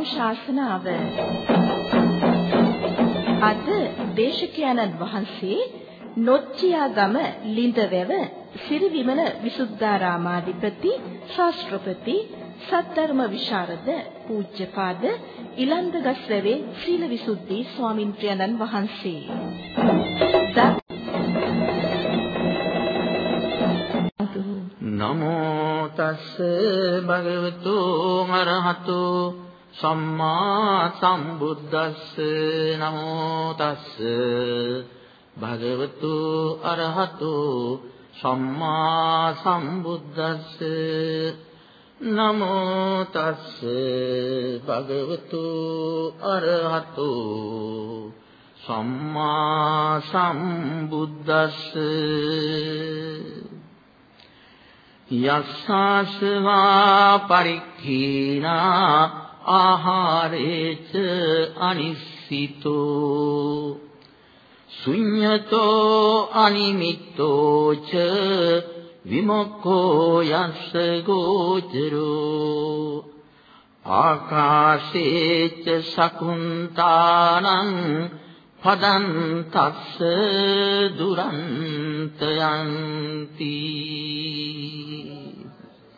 ධර්මානුශාසනාව අද දේශකයන්න් වහන්සේ නොච්චියාගම ලිඳවැව සිරිවිමල විසුද්ධාරාමාධිපති ශාස්ත්‍රපති සද්ධර්ම විශාරද පූජ්‍යපාද ඉලන්දගස්රවේ සීලවිසුද්ධි ස්වාමින්ත්‍රයන්න් වහන්සේ. නමෝ තස්ස භගවතු අරහතු සම්මා සම්බුද්දස්ස නමෝ තස්ස. භගවතු අරහතු සම්මා සම්බුද්දස්ස නමෝ තස්ස. භගවතු අරහතු සම්මා සම්බුද්දස්ස. යස්සාස්වා පරික්ඛීනා ආහාරේච අනිස්සිතෝ ශුඤ්ඤතෝ අනිමිත්තෝ ච විමුක්ඛෝ යස්ස ගෝචරෝ ආකාශේච සකුන්තානං පදං තස්ස දුරන්තයන්ති.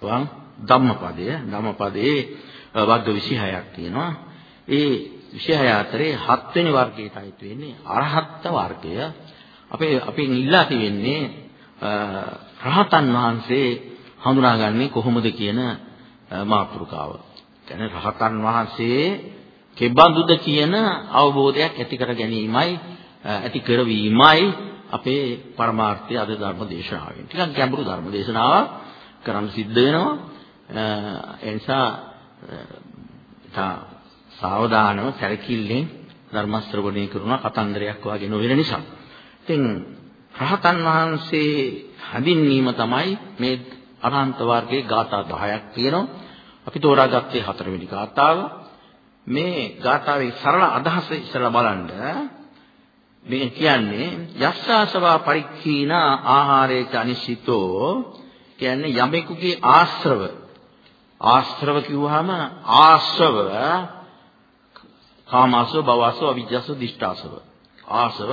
වං ධම්මපදය. ධම්මපදයේ වර්ග 26ක් තියෙනවා ඒ 26 අතරේ 7 වෙනි වර්ගයට අයිති වෙන්නේ අරහත් වර්ගය අපේ අපෙන් ඉල්ලා තියෙන්නේ රහතන් වහන්සේ හඳුනාගන්නේ කොහොමද කියන මාතෘකාව. කියන්නේ රහතන් වහන්සේ කෙබඳුද කියන අවබෝධයක් ඇති කර ගැනීමයි ඇති කරවීමයි අපේ පරමාර්ථය අද ධර්ම දේශනාවෙන්. ටිකක් ගැඹුරු ධර්ම දේශනාවක් කරන්න සිද්ධ වෙනවා. ඒ නිසා තා සාවධානව සැලකිල්ලෙන් ධර්ම ශ්‍රවණය කරන කතන්දරයක් වගේ නොවන නිසා. ඉතින් රහතන් වහන්සේ හඳින්වීම තමයි මේ අනන්ත වර්ගයේ ගාථා 10ක් තියෙනවා. අපි තෝරාගත්තේ හතරවෙනි ගාථාව. මේ ගාථාවේ සරල අදහස ඉස්සලා බලන්න. මේ කියන්නේ යස්සාසවා පරික්ඛීනා ආහාරේච අනිශ්චිතෝ කියන්නේ යමෙකුගේ ආශ්‍රව ආශ්‍රව කිව්වහම ආශ්‍රව කාමාසව භවසව අවිජ්ජාසව දිෂ්ඨාසව ආශ්‍රව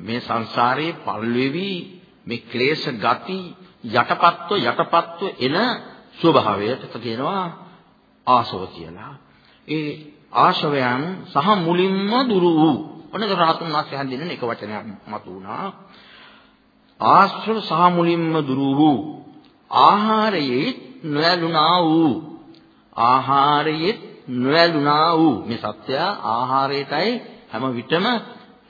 මේ සංසාරේ පල්වෙවි මේ ක්ලේශ ගති යටපත්ව යටපත්ව එන ස්වභාවයට කියනවා ආශව කියලා. ඒ ආශවයන් සහ මුලින්ම දුරු වූ ඔන්න රහතුන් වහන්සේ හඳින්න එක වචනයක් මතු වුණා. ආශ්‍රව සහ මුලින්ම දුරු වූ ආහාරයේ නොඇලුනා වූ ආහාරයේ නොඇලුනා වූ. මේ සත්‍ය ආහාරයටයි හැම විටම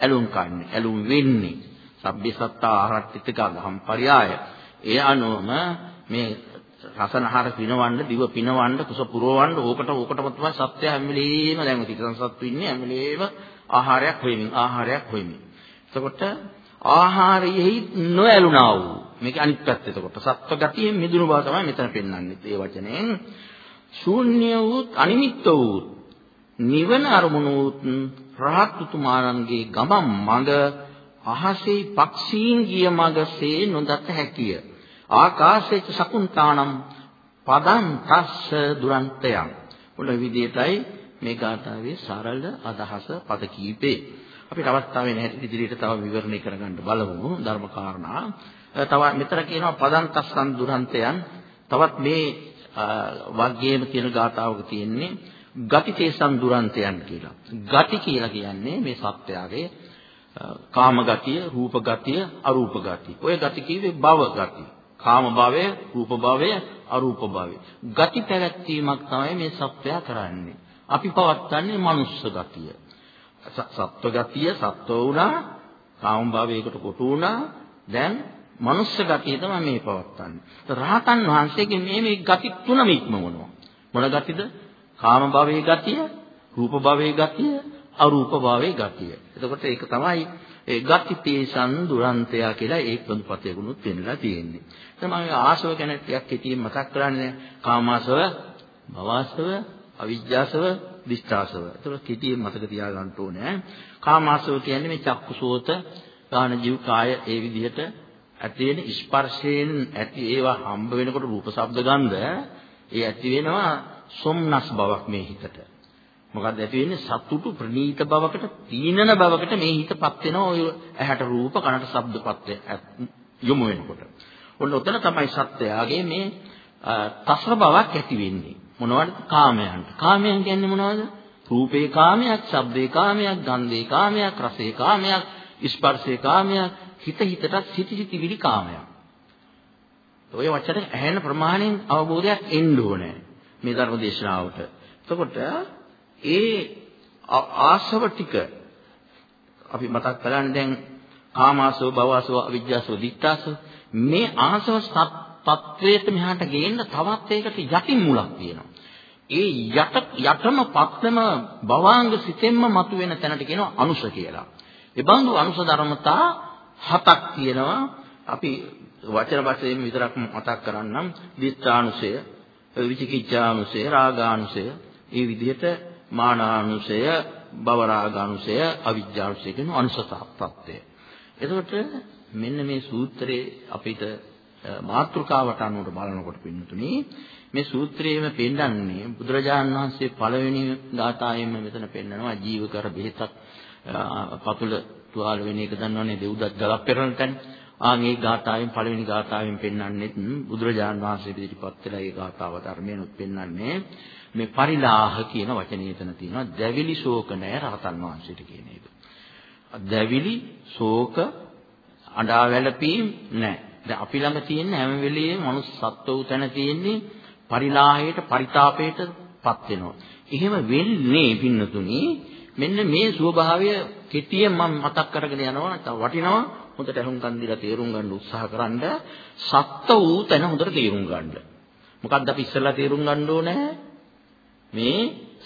ඇලුම් කන්නේ ඇලුම් වෙන්නේ. සබ්බේ සත්තා ආහාරත්‍තික ගහම්පරියාය ඒ අනුවම මේ රසනහර පිනවන්න දිව පිනවන්න කුස පුරවන්න ඕකට ඕකටම තමයි සත්‍ය හැම වෙලේම දැන් තිරසන් සත්තු ඉන්නේ හැම වෙලේම ආහාරයක් හොයමින් ආහාරයක් හොයමින්. එතකොට ආහාරයෙහි නොඇලුනා වූ. මේක අනිත් පැත්ත එතකොට. සත්ව ගතියෙන් මිදුණු බව තමයි මෙතන පෙන්වන්නේ ඒ වචනයෙන්. ශූන්‍ය වූත් අනිමිත්ත වූත් නිවන අරමුණු වූත් රහත් උතුමාණන්ගේ ගමන් මඟ අහසේ පක්ෂීන් ගිය මඟසේ නොදත හැකිය. ආකාශේච සකුන්තානම් පදං තස්ස දුරන්තයන් උල විදියටයි මේ ගාථාවේ සරල අදහස පද කීපේ. අපිට අවස්ථාවේ නැහැ ඉදිරියට තව විවරණය කරගන්න බලමු ධර්ම කාරණා තව මෙතන කියනවා පදං තස්සන් දුරන්තයන් තවත් මේ වග්ගයේම තියෙන ගාථාවක තියෙන්නේ ගති තේසන් දුරන්තයන් කියලා. ගති කියලා කියන්නේ මේ සත්‍යයේ කාම ගතිය, රූප ගතිය, අරූප ගතිය. ඔය ගති කිව්වේ භව ගති. කාම භවය, රූප භවය, අරූප භවය. ගති පැවැත්වීමක් තමයි මේ සත්‍යය කරන්නේ. අපි පවත්න්නේ මනුස්ස ගතිය. සත්ව ගතිය සත්ව වුණා, කාම භවයකට කොටු වුණා. දැන් මනුස්ස ගතිය තමයි මේ පවත්න්නේ. රහතන් වහන්සේගේ මේ මේ ගති තුනම ඉක්මවනවා. මොන ගතිද? කාම භවයේ ගතිය, රූප භවයේ ගතිය, අරූප භවයේ ගතිය. එතකොට ඒක තමයි ඒ ගති තේසන් දුරන්තය කියලා ඒ පොදුපතේකුණුත් වෙන්නලා තියෙන්නේ. දැන් මම ආශව ගැන ටිකක් හිතින් මතක් කරන්නේ කාමාශව, භවආශව, අවිජ්ජාශව, දිෂ්ඨාශව. ඒක කිතියෙන් මතක තියාගන්න ඕනේ. කාමාශව කියන්නේ මේ චක්කුසෝත, ගාන ජීව කාය ඒ විදිහට ඇති වෙන ස්පර්ශයෙන් ඇති ඒවා හම්බ වෙනකොට රූප ශබ්ද ගන්ධ ඒ ඇති වෙනවා සොම්නස් බවක් මේ හිතට. මොකක්ද ඇති වෙන්නේ සතුටු ප්‍රණීත බවකට තීනන බවකට මේ හිතපත් වෙනවා ඔය ඇහැට රූප කනට ශබ්දපත් යොමු වෙනකොට. ඔන්න ඔතන තමයි සත්‍යයගේ මේ තස්ර බවක් ඇති වෙන්නේ. මොනවද? කාමයන්ට. කාමයන් කියන්නේ මොනවද? රූපේ කාමයක්, ශබ්දේ කාමයක්, ගන්ධේ කාමයක්, රසේ කාමයක්, ස්පර්ශේ කාමයක්, හිත හිතට සිටි සිටිවිලි කාමයක්. ඔය වචන ඇහෙන ප්‍රමාණයෙන් අවබෝධයක් එන්න ඕනේ මේ ධර්ම දේශනාවට. එතකොට ඒ ආශව ටික අපි මතක් කරන්නේ දැන් කාමාසව භවසව අවිජ්ජාසව දිත්තාසව මේ ආශව තත්වයට මෙහාට ගේන්න තවත් ඒකට යටින් මුලක් තියෙනවා. ඒ යට යටම පත්නම භවාංග සිතෙන්ම මතුවෙන තැනට කියනවා අනුස කියලා. ඒ බඳු අනුස ධර්මතා හතක් තියෙනවා. අපි වචන වශයෙන් විතරක් මතක් කරන්නම්. දිත්තානුසය, විචිකිච්ඡානුසය, රාගානුසය, මේ විදිහට මානානුසය, භවරාගානුසය, අවිජ්ජානුසය කියන අනුසතාප්පත්‍ය. එතකොට මෙන්න මේ සූත්‍රයේ අපිට මාතෘකාවට අනුව බලනකොට පින්නතුනි මේ සූත්‍රයේම පෙන්නන්නේ බුදුරජාණන් වහන්සේ පළවෙනි ධාතාවෙම මෙතන පෙන්නනවා ජීවකර බෙහෙතක් පතුල තුවාල වෙන එක දන්නවනේ දෙව්දත් ගලක් පෙරන තැන. ආන් ඒ ගාථාවෙන් පළවෙනි ගාථාවෙන් පෙන්වන්නේ බුදුරජාණන් වහන්සේ පිළිපත් වෙලා ඒ ගාථාව ධර්මයෙන්ුත් පෙන්වන්නේ මේ පරිලාහ කියන වචනේ එතන තියෙනවා දැවිලි ශෝක නැය රහතන් වහන්සේට කියන එක. දැවිලි ශෝක අඬා වැළපීම් නැහැ. දැන් අපි ළඟ තියෙන හැම වෙලෙම මනුස්ස සත්ව උතන තියෙන්නේ පරිලාහයට පරිතාපයටපත් වෙනවා. එහෙම වෙන්නේ පින්නතුනි මෙන්න මේ ස්වභාවය කෙටියෙන් මම මතක් කරගෙන යනවා නැත්නම් වටිනවා හොඳට අහුම්කන් දීලා තේරුම් ගන්න උත්සාහ කරන්න සත්ව වූ තැන හොඳට තේරුම් ගන්න. මොකක්ද අපි ඉස්සෙල්ලා තේරුම් ගන්න ඕනේ? මේ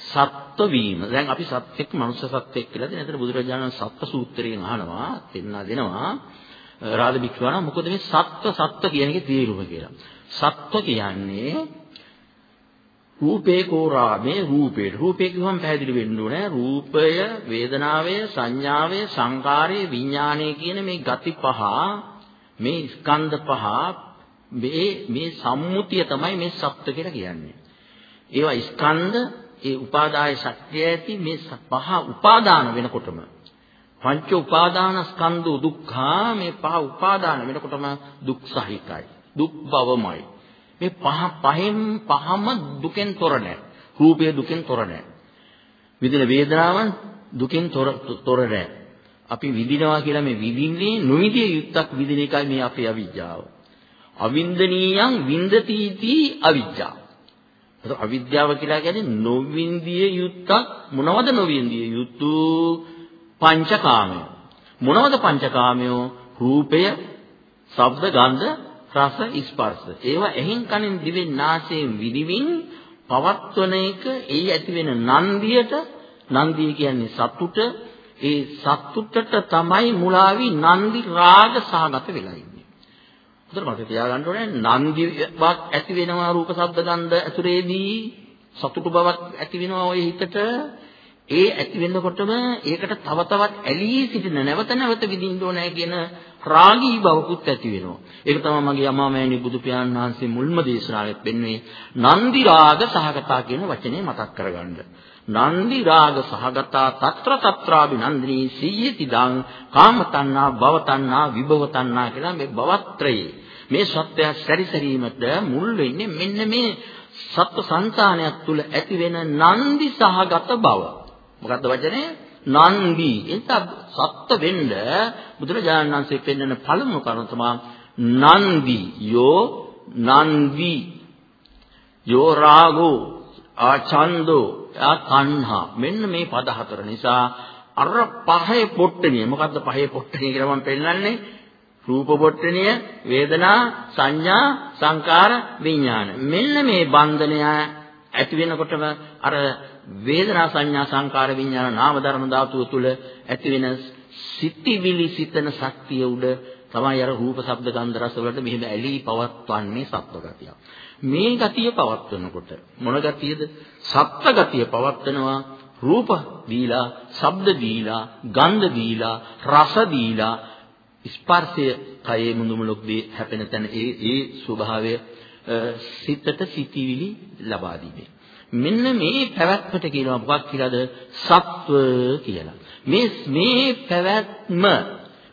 සත්ව වීම. දැන් අපි සත්‍යෙක් මනුෂ්‍ය සත්‍යෙක් කියලා දෙන. එතන බුදුරජාණන් සත්ව සූත්‍රයෙන් අහනවා, පෙන්වා දෙනවා. රාජ භික්ෂුවන මොකද මේ සත්ව සත්ව කියන එකේ තේරුම කියලා. සත්ව කියන්නේ රූපේ කෝරා මේ රූපේ. රූපේ කිව්වම පැහැදිලි වෙන්න ඕනේ. රූපය වේදනාවය සංඥාවය සංකාරය විඥානය කියන මේ ගති පහ මේ ස්කන්ධ පහ මේ මේ සම්මුතිය තමයි මේ සත්‍ය කියලා කියන්නේ. ඒවා ස්කන්ධ ඒ උපාදාය ශක්තිය ඇති මේ පහ උපාදාන වෙනකොටම. පංච උපාදාන ස්කන්ධ දුක්ඛා මේ පහ උපාදාන වෙනකොටම දුක් සහිතයි. දුක් බවමයි. මේ පහ පහෙන් පහම දුකෙන් තොර නැහැ. රූපය දුකෙන් තොර නැහැ. විඳින වේදනාවන් දුකෙන් තොර තොර නැහැ. අපි විඳිනවා කියලා මේ විඳින්නේ නොවිදිය යුක්තක් විඳින එකයි මේ අපේ අවිජ්ජාව. අවින්දනීයං වින්දතිති අවිජ්ජා. ඒක අවිද්‍යාව කියලා කියන්නේ නොවින්දිය යුක්තක් මොනවද නොවින්දිය යුතු පංචකාමය. මොනවද පංචකාමය? රූපය, ශබ්ද, ගන්ධ, රස ස්පර්ශ. ඒවා එහෙන් කනින් දිවෙන් නාසයෙන් විදිවින් පවත්වන එක ඒ ඇති වෙන නන්දියට නන්දිය කියන්නේ සතුට. ඒ සතුටට තමයි මුලාවි නන්දි රාග සහගත වෙලා ඉන්නේ. හොඳට මතක තියාගන්න ඕනේ නන්දියක් ඇති වෙනවා රූප ශබ්ද ගන්ධ ඇතුලේදී සතුටු බවක් ඇති වෙනවා ওই හිතට. ඒ ඇති වෙනකොටම ඒකට තව තවත් ඇලී සිටින නැවත නැවත විඳින්න ඕනේ කියන රාගී බවකුත් ඇති වෙනවා. ඒක තමයි මගේ අමාමෑණි බුදු පියාණන් වහන්සේ මුල්ම දේශනාවෙත් පෙන්වන්නේ නන්දි රාග සහගතා කියන වචනේ මතක් කරගන්න. නන්දි රාග සහගතා తත්‍ර తත්‍රාභි නන්දිනී සීයති දං කාමතණ්හා භවතණ්හා විභවතණ්හා කියලා මේ භවත්‍රයේ මේ සත්‍යය සැරිසරීමට මුල් වෙන්නේ මෙන්න මේ සත්ව සංතානයක් තුල ඇති වෙන නන්දි සහගත බව. මොකද්ද වචනේ? නන්දි. එතන සත්ත්ව වෙන්න බුදුරජාණන් වහන්සේ පෙන්වන පළමු කරුණ තමයි නන්දි යෝ නන්දි යෝ රාගෝ. ආචන්දෝ ආතණ්හා මෙන්න මේ පද හතර නිසා අර පහේ පොට්ටනිය. මොකද්ද පහේ පොට්ටනිය කියලා මම පෙන්නන්නේ රූප පොට්ටනිය වේදනා සංඥා සංකාර විඥාන. මෙන්න මේ බන්ධනය ඇති වෙනකොටම අර වේදනා සංඥා සංකාර විඥාන නාම ධර්ම ධාතුව තුල ඇති වෙන සිතිවිලි සිතන ශක්තිය උඩ තමයි අර රූප ශබ්ද ගන්ධ රස වලට මෙහෙම ඇලී පවත්වන්නේ සත්ව ගතිය. මේ ගතිය පවත්වනකොට මොන ගතියද? සත්ව ගතිය පවත්වනවා රූප දීලා, ශබ්ද දීලා, ගන්ධ දීලා, රස දීලා ස්පර්ශය කයේ මුදුමලොක්දී හැපෙන තැන ඒ ඒ ස්වභාවය සිතට සිටිවිලි ලබා දීමේ මෙන්න මේ පැවැත්මට කියනවා මොකක් කියලාද? සත්ව කියලා. මේ මේ පැවැත්ම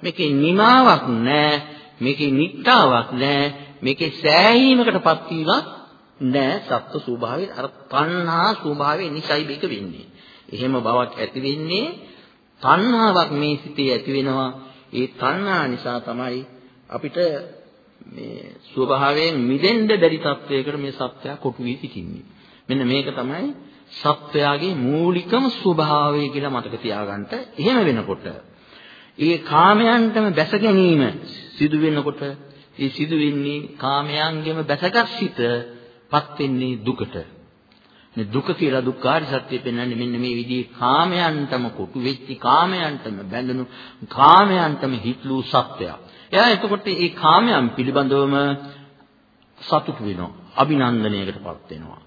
මේකේ නිමාවක් නැහැ. මේකේ නිට්ටාවක් නැහැ. මේකේ සෑහීමකටපත් වීමක් නැහැ. සත්ව ස්වභාවයේ අර තණ්හා ස්වභාවයේ නිසයි මේක වෙන්නේ. එහෙම බවක් ඇති වෙන්නේ තණ්හාවක් මේ සිතේ ඇති වෙනවා. ඒ තණ්හා නිසා තමයි අපිට මේ ස්වභාවයෙන් මිදෙන්න බැරි තත්වයකට මේ සත්‍යය කොටු වී සිටින්නේ. මෙන්න මේක තමයි සත්වයාගේ මූලිකම ස්වභාවය කියලා මතක තියාගන්න. එහෙම වෙනකොට ඒ කාමයන්ටම බැස ගැනීම සිදු වෙනකොට ඒ සිදු වෙන්නේ කාමයන්ගෙම බැසගත් සිතපත් වෙන්නේ දුකට. මේ දුක කියලා දුක්ඛාර සත්‍ය පෙන්වන්නේ මෙන්න මේ විදිහේ කාමයන්ටම කොටු වෙච්ච කාමයන්ටම බැඳුණු කාමයන්ටම හිත්ලු සත්‍යය. එයා එතකොට මේ කාමයන් පිළිබඳවම සතුටු වෙනවා. අභිනන්දනයකටපත් වෙනවා.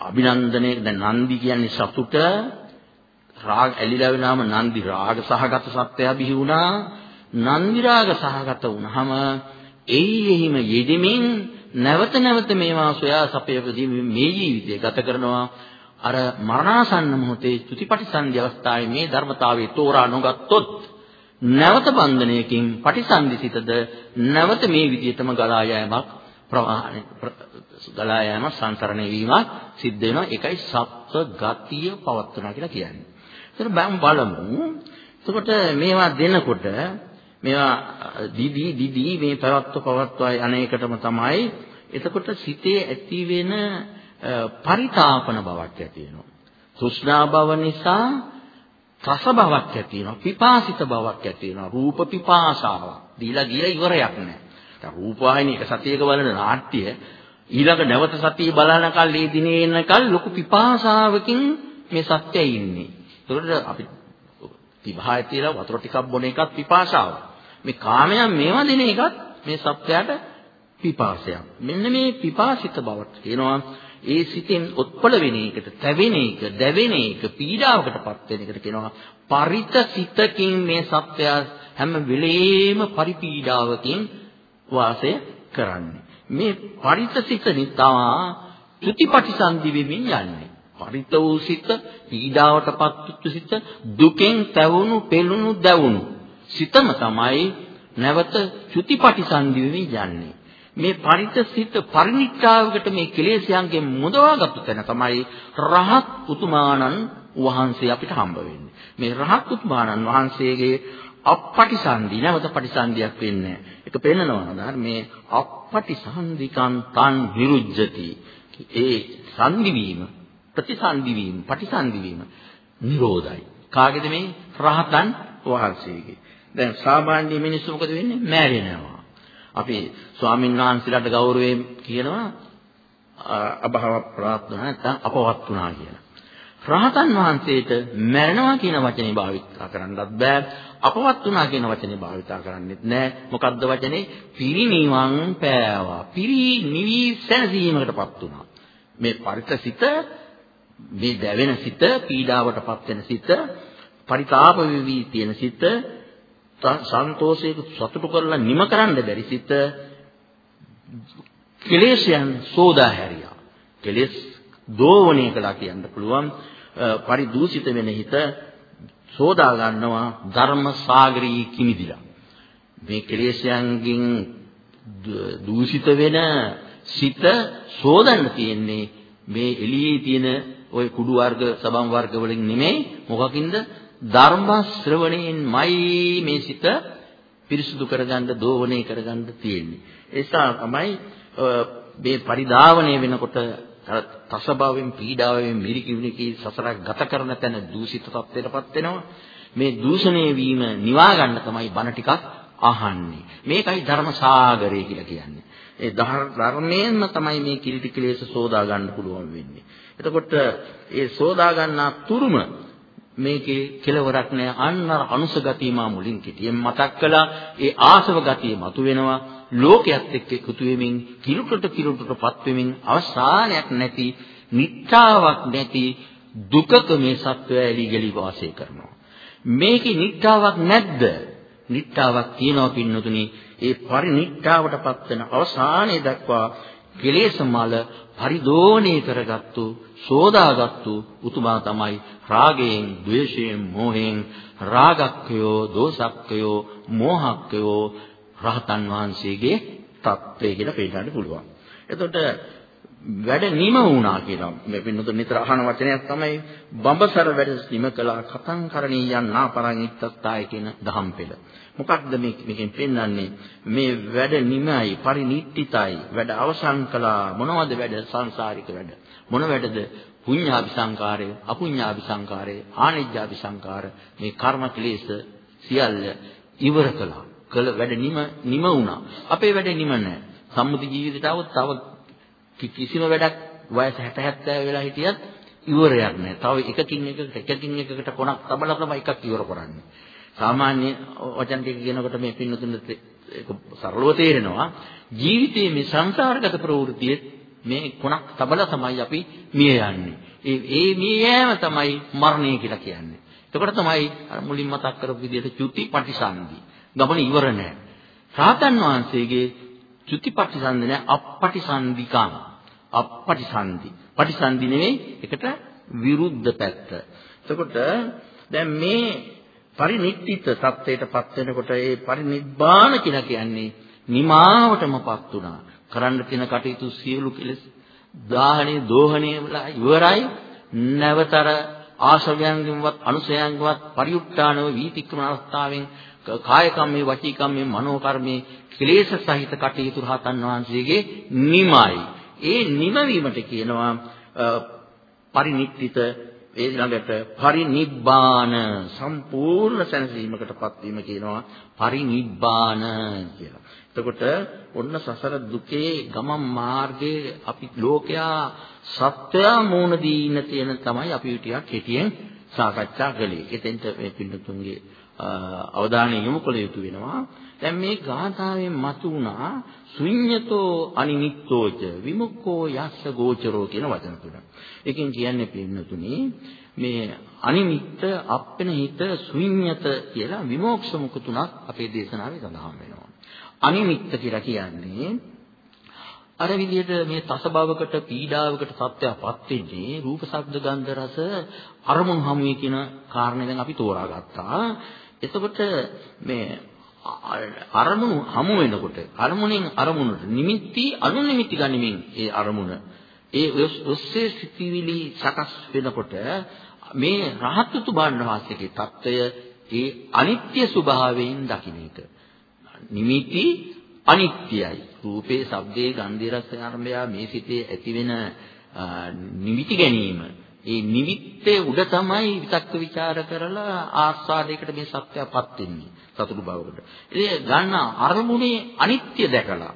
අභිනන්දනයේ දැන් නන්දි කියන්නේ සතුට රාග ඇලිලා වෙනාම නන්දි රාග සහගත සත්‍යය බිහි වුණා. නන්දි රාග සහගත වුණාම එයිෙහිම යෙදෙමින් නැවත නැවත මේවා සොයා සපයපදී මේ ජීවිතය ගත කරනවා අර මරණාසන්න මොහොතේ චුතිපටිසන්ධි අවස්ථාවේ මේ ධර්මතාවයේ තෝරා නොගත්තොත් නැවත බන්ධනයකින් පටිසන්ධිසිතද නැවත මේ විදිහටම ගලා යෑමක් ප්‍රවාහණය ගලා යෑමක් සංසරණය වීමක් සිද්ධ වෙනවා ඒකයි සත්ව ගතිය පවත්වනවා කියලා කියන්නේ. ඒතර බලමු. එතකොට මේවා දෙනකොට මේවා දිදී දිදී මේ පැවැත්ව පවත්වා අනේකටම තමයි එතකොට සිතේ ඇති වෙන පරිතාපන බවක් ඇති වෙනවා. තෘෂ්ණා භව නිසා රස බවක් ඇති වෙනවා. පිපාසිත බවක් ඇති වෙනවා. රූප පිපාසාවක්. දීලා ගිහලා ඉවරයක් නැහැ. දැන් රූප වාහිනිය එක සතියක බලන නාට්‍ය ඊළඟ නැවත සතිය බලන කල් ඒ දිනේ එනකල් ලොකු පිපාසාවකින් මේ සත්‍යය ඉන්නේ. ඒකට අපි තිබහාය තියලා වතුර ටිකක් බොන එකත් පිපාසාවක්. මේ කාමයන් මේවා දෙන එකත් මේ සත්‍යයට පිපාසයක්. මෙන්න මේ පිපාසිත බවට කියනවා ඒ සිතෙන් උත්පල වෙන එකට, තැවෙන එක, දැවෙන එක, පීඩාවකටපත් වෙන එකට කියනවා පරිත සිතකින් මේ සත්‍ය හැම වෙලේම පරිපීඩාවකින් වාසය කරන්නේ. මේ පරිත සිත නිසා ත්‍ුතිපටිසන්ධි වෙමින් යන්නේ. පරිත වූ සිත, පීඩාවටපත් වූ සිත, දුකෙන් තැවුණු, පෙළුණු, දැවුණු සිතම තමයි නැවත චුතිපටිසන්ධි වෙමින් යන්නේ. මේ පරිතසිත පරිනිච්ඡාවකට මේ කෙලෙසයන්ගෙන් මුදවාගත්තු තැන තමයි රහත් උතුමාණන් වහන්සේ අපිට හම්බ වෙන්නේ. මේ රහත් උතුමාණන් වහන්සේගේ අපපටිසන්ධි නැවත පටිසන්ධියක් වෙන්නේ. ඒක පෙන්නනවා මේ අපපටිසන්ධිකං තන් විරුද්ධති. ඒ සංදි වීම, ප්‍රතිසන්දි වීම, පටිසන්දි වීම නිරෝධයි. කාගේද මේ රහතන් වහන්සේගේ. දැන් සාමාන්‍ය මිනිස්සු මොකද වෙන්නේ? මෑරෙනවා. අපි ස්වාමීන් වහන්සේලාට ගෞරවයෙන් කියනවා අභව ප්‍රාර්ථනා නැත්නම් අපවත් වුණා කියලා. රහතන් වහන්සේට මැරෙනවා කියන වචනේ භාවිතා කරන්නත් බෑ. අපවත් වුණා කියන වචනේ භාවිතා කරන්නෙත් නෑ. මොකද්ද වචනේ? පිරිනිවන් පෑවා. පිරි නිවි සැනසීමකටපත් වුණා. මේ පරිතසිත මේ දැවෙන සිත, පීඩාවටපත් වෙන සිත, පරිතාප වෙවි තියෙන සිත සන්තෝෂයක සතුටු කරලා නිම කරන්න බැරි සිත කෙලෙස්යන් සෝදා හැරියා. කෙලෙස් දෝවණය කළා කියන්න පුළුවන් පරිදූෂිත වෙන හිත සෝදා ගන්නවා ධර්ම සාගරී කිමිදිලා. මේ කෙලෙස්යන්ගෙන් දූෂිත වෙන සිත සෝදන්න තියෙන්නේ මේ එළියේ තියෙන ওই කුඩු වර්ග සබම් වර්ග වලින් නෙමෙයි මොකකින්ද ධර්ම ශ්‍රවණයෙන්මයි මේ සිත පිරිසුදු කරගන්න දෝවණය කරගන්න තියෙන්නේ. ඒ නිසා තමයි මේ පරිධාවණය වෙනකොට තසභාවයෙන් පීඩාවෙන් මිරිකිවිණකී සසරක් ගත කරන තැන දූෂිත තත්ත්වයටපත් වෙනවා. මේ දූෂණය වීම නිවා ගන්න තමයි බණ ටිකක් අහන්නේ. මේකයි ධර්ම සාගරය කියලා කියන්නේ. ඒ ධර්මයෙන්ම තමයි මේ කිලිටි කෙලෙස සෝදා ගන්න පුළුවන් වෙන්නේ. එතකොට ඒ සෝදා ගන්නා තුරුම මේකේ කෙලවරක් නෑ. අන්න අර අනුස ගතිය මා මුලින් කිටියෙන් මතක් කළා. ඒ ආසව ගතිය මතුවෙනවා. ලෝකයක් එක්ක එකතු වෙමින් කිලුටට කිලුටටපත් වෙමින් අවසානයක් නැති නිත්‍යාවක් නැති දුකක මේ සත්වය එලි ගලි වාසය කරනවා. මේකේ නිත්‍යාවක් නැද්ද? නිත්‍යාවක් තියෙනවා පින්නතුනි. ඒ පරිනිත්‍යාවටපත් වෙන අවසානයේ දක්වා කෙලෙස් මල පරිදෝණේ කරගත්තු සෝදාගත්තු උතුමා තමයි රාගයෙන්, ద్వේෂයෙන්, මෝහයෙන් රාගක්ඛයෝ, දෝසක්ඛයෝ, මෝහක්ඛයෝ රහතන් වහන්සේගේ தත්ත්වය කියලා පෙන්නන්න පුළුවන්. එතකොට වැඩ නිම වුණා කියලා මේ පින්නතුන් නිතර අහන වචනයක් තමයි බඹසර වැඩ නිම කළා කතං කරණීයන් නාපරං ඉත්තත්තාය කියන දහම්පෙළ. මොකක්ද මේ මේකෙන් පෙන්වන්නේ? මේ වැඩ නිමයි පරිනිට්ඨිතයි. වැඩ අවසන් කළා. මොනවද වැඩ? සංසාරික වැඩ. මොන වැඩද? පුඤ්ඤාභි සංකාරය අපුඤ්ඤාභි සංකාරය ආනිජ්ජාභි සංකාර මේ කර්ම ක්ලේශ සියල්ල ඉවර කළා. කළ වැඩ නිම නිම වුණා. අපේ වැඩ නිම නැහැ සම්මුති ජීවිතයට આવොත් තව කිසිම වැඩක් වයස 60 70 වෙලා හිටියත් ඉවරයක් නැහැ. තව එකකින් එකකට එකකින් එකකට කොනක් තබලා තමයි එකක් ඉවර කරන්නේ. සාමාන්‍ය වචන ටික කියනකොට මේ පින්නතුන්ට ඒක සරලව තේරෙනවා. ජීවිතයේ මේ සංසාරගත ප්‍රවෘත්තියේ මේ කොනක් තබලා තමයි අපි මිය යන්නේ. ඒ ඒ මිය යෑම තමයි මරණය කියලා කියන්නේ. එතකොට තමයි මුලින් මතක් කරපු විදිහට චුති පටිසන්ධි. ගමන ඉවර නැහැ. රාතන් වහන්සේගේ චුති පටිසන්ධි නැහැ අප්පටිසන්ධිකම්. අප්පටිසන්ධි. පටිසන්ධි නෙවෙයි ඒකට විරුද්ධ පැත්ත. එතකොට දැන් මේ පරිනිට්ඨිත தත්ත්වයටපත් වෙනකොට ඒ පරිනිබ්බාන කියලා කියන්නේ නිමාවටමපත් උනා. කරන්න තියෙන කටයුතු සියලු කෙලෙස් දාහනේ දෝහනේ වල ඉවරයි. නැවතර ආශවයන්ගෙන්වත් අනුසයන්ගෙන්වත් පරිඋත්තානව වීතික්‍රම අවස්ථාවෙන් කාය කම්මේ වචී කම්මේ මනෝ කර්මේ ක්ලේශ සහිත කටයුතු රහතන් වහන්සේගේ නිමයි. ඒ නිමවීමට කියනවා පරිනිට්ඨිත ඒ ළඟට පරිනිබ්බාන සම්පූර්ණ සැනසීමකටපත් වීම කියනවා පරිනිබ්බාන කියලා. එතකොට ඔන්න සසර දුකේ ගමන් මාර්ගයේ අපි ලෝකයා සත්‍යය මූණ දීන තියෙන තමයි අපි ටිකක් කෙටියෙන් සාකච්ඡා කළේ. එතෙන්ට මේ පින්නතුන්ගේ අවධානය යොමු කළ යුතු වෙනවා. දැන් මේ ගාථාවෙන් මතුණා ශුඤ්ඤතෝ අනිමිත්තෝච විමුක්ඛෝ යස්ස ගෝචරෝ කියන වචන තුන. ඒකෙන් කියන්නේ පින්නතුනේ මේ අනිමිත්ත අප්පෙනහිත ශුඤ්ඤත කියලා විමෝක්ෂ මුඛ තුනක් අපේ දේශනාවේ සඳහන් වෙනවා. අනිමිත්ත කියලා කියන්නේ අර විදිහට මේ තසභවකට පීඩාවකට සත්‍යයපත් වෙන්නේ රූප ශබ්ද ගන්ධ රස අරමුණු හමුවේ කියන කාරණේ දැන් අපි තෝරාගත්තා. එතකොට මේ අරමුණු හමු වෙනකොට අරමුණෙන් අරමුණට නිමිති අනු නිමිති ගනිමින් ඒ අරමුණ ඒ ඔස්සේ සිටිවිලි සකස් වෙනකොට මේ රහත්තු බාණ වාසිකේ தত্ত্বය ඒ අනිත්‍ය ස්වභාවයෙන් දකින්න එක. නිමිති අනිත්‍යයි. රූපේ ශබ්දේ ගන්ධේ රස ආරම්භය මේ සිතේ ඇතිවෙන නිමිති ගැනීම. ඒ නිමිත්තේ උඩ තමයි විතක්ක ਵਿਚාර කරලා ආස්වාදයකට මේ සත්‍යයපත් වෙන්නේ සතුටු බවකට. ඒ ගන්න අරමුණේ අනිත්‍ය දැකලා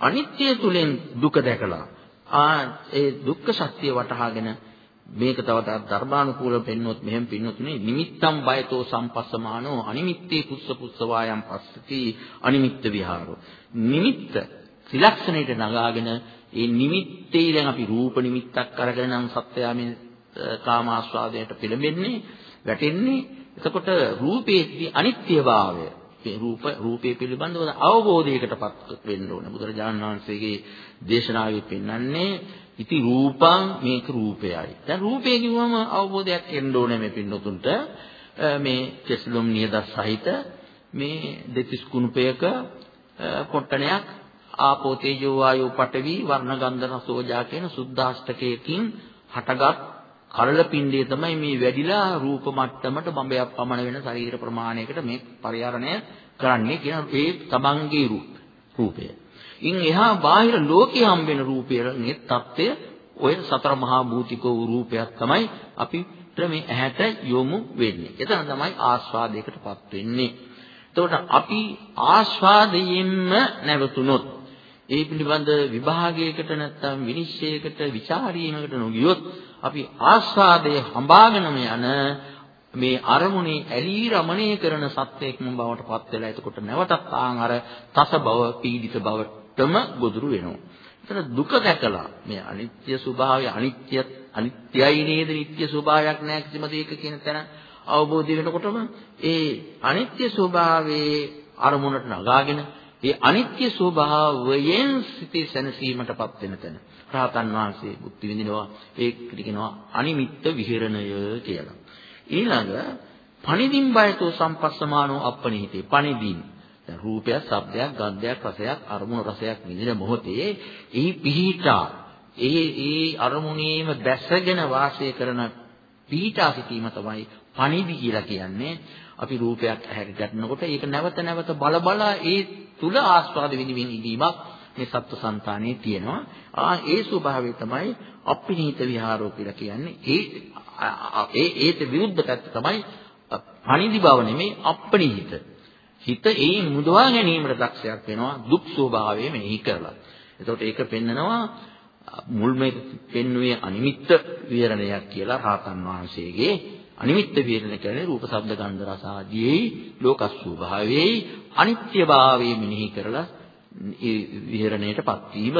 අනිත්‍ය තුලින් දුක දැකලා ආ ඒ දුක්ඛ සත්‍ය වටහාගෙන මේක තව තවත් ධර්මානුකූලව පෙන්වොත් මෙහෙම පින්නතුනේ නිමිත්තම් බයතෝ සම්පස්සමානෝ අනිමිත්තේ පුස්ස පුස්ස වායම් පස්සති අනිමිත්ත විහාරෝ නිමිත්ත ත්‍රිලක්ෂණයට නගාගෙන ඒ නිමිත්තේ දැන් අපි රූප නිමිත්තක් අරගෙන නම් සත්‍යයමින් කාම ආස්වාදයට පෙළඹෙන්නේ වැටෙන්නේ. එතකොට රූපේදී අනිත්‍යභාවය මේ රූප රූපේ පිළිබඳව අවබෝධයකටපත් වෙන්න ඕනේ. බුදුරජාණන් වහන්සේගේ දේශනාවේ පෙන්වන්නේ ඉති රූපං මේක රූපයයි. දැන් රූපය කිව්වම අවබෝධයක් එන්න ඕනේ මේ පින්නතුන්ට. මේ කෙස්ලොම් නියද සහිත මේ දෙතිස් කුණුපයක කොට්ටණයක් ආපෝ තේජෝ වායෝ පඨවි වර්ණ ගන්ධ රසෝජා කියන සුද්ධාෂ්ටකයකින් හටගත් කලල පින්ඩය තමයි මේ වැඩිලා රූප මට්ටමට බඹයක් පමණ වෙන ශරීර ප්‍රමාණයකට මේ පරිහරණය කරන්නේ කියන ඒ තමන්ගේ රූපය. ඉන් එහා බාහිර ලෝකයේ හම්බෙන රූපයේ තත්ත්වය ඔය සතර මහා භූතික වූ රූපයක් තමයි අපිට මේ ඇහැට යොමු වෙන්නේ. එතන තමයි ආස්වාදයකටපත් වෙන්නේ. එතකොට අපි ආස්වාදයෙන්ම නැවතුනොත් ඒ පිළිබඳ විභාගයකට නැත්නම් විනිශ්චයකට ਵਿਚාරීමකට නොගියොත් අපි ආස්වාදයේ හඹාගෙනම යන මේ අරමුණේ ඇලී රමණය කරන සත්‍යයක්ම බවට පත් වෙලා එතකොට නැවතත් ආන් අර තස බව පීඩිත බවටම ගොදුරු වෙනවා. එතන දුක දැකලා මේ අනිත්‍ය ස්වභාවය අනිත්‍ය අනිත්‍යයි නේද නිට්ටය ස්වභාවයක් නැහැ කිසිම දෙයක කියන තැන අවබෝධ වෙනකොටම ඒ අනිත්‍ය ස්වභාවයේ අරමුණට නගාගෙන ඒ අනිත්‍ය ස්වභාවයෙන් සිටි සැනසීමටපත් වෙන තැන. රහතන් වහන්සේ බුද්ධ විඳිනවා ඒක කියනවා අනිමිත්ත විහෙරණය කියලා. ඊළඟ පණිදින් බයතෝ සම්පස්සමානෝ අප්පනිහිතේ පණිදින් දැන් රූපයක්, ශබ්දයක්, ගන්ධයක්, රසයක්, අරමුණු රසයක් විඳින මොහොතේ එහි පිහිටා ඒ ඒ අරමුණේම දැසගෙන වාසය කරන පිහිටා සිටීම තමයි පණිදි කියලා කියන්නේ. අපි රූපයක් ඇහැට ගැටෙනකොට ඒක නැවත නැවත බල බලා ඒ තුල ආස්වාද විඳින්න ඉදීමක් මේ සත්ව సంతානයේ තියෙනවා. ආ ඒ ස්වභාවය තමයි අපිනිහිත විහාරෝ කියලා කියන්නේ. ඒ ඒ ඒට විරුද්ධ පැත්ත තමයි පණිදි බව නෙමෙයි අපිනිහිත. හිත ඒ මුදවා ගැනීමට දක්ෂයක් වෙනවා දුක් ස්වභාවය මෙහි කරලා. එතකොට ඒක පෙන්නනවා මුල්ම පෙන්වුවේ අනිමිත්ත විහරණයක් කියලා රාතන් වහන්සේගේ අනිමිත්ත විහරණ කියන්නේ රූප ශබ්ද ගන්ධ රස ආදී ලෝක ස්වභාවයේ අනිත්‍යභාවය මෙනෙහි කරලා ඒ විහරණයටපත් වීම.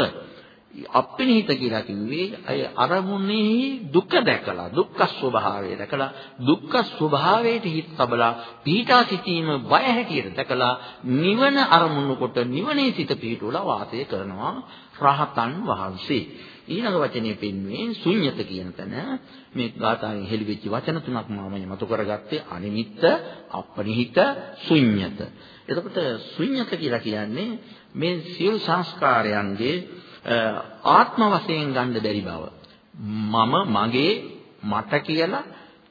අපිනිහිත කියලා කිව්වේ අය අරමුණේ දුක දැකලා දුක්ඛ ස්වභාවය දැකලා දුක්ඛ ස්වභාවයට හිත තබලා පීඨා සිටීම බය හැටියට දැකලා නිවන අරමුණු කොට නිවනේ සිට පීඨුවලා වාසය කරනවා රහතන් වහන්සේ. ඊළඟ වචනේ පෙන්වන්නේ ශුන්්‍යත කියන තැන මේ ගාථාවෙන් හෙළිවෙච්ච වචන තුනක් මම මතු කරගත්තේ අනිමිත්ත අපනිහිත ශුන්්‍යත එතකොට ශුන්්‍යත කියලා කියන්නේ මේ සියලු සංස්කාරයන්ගේ ආත්ම වශයෙන් ගන්න බැරි බව. මම මගේ මට කියලා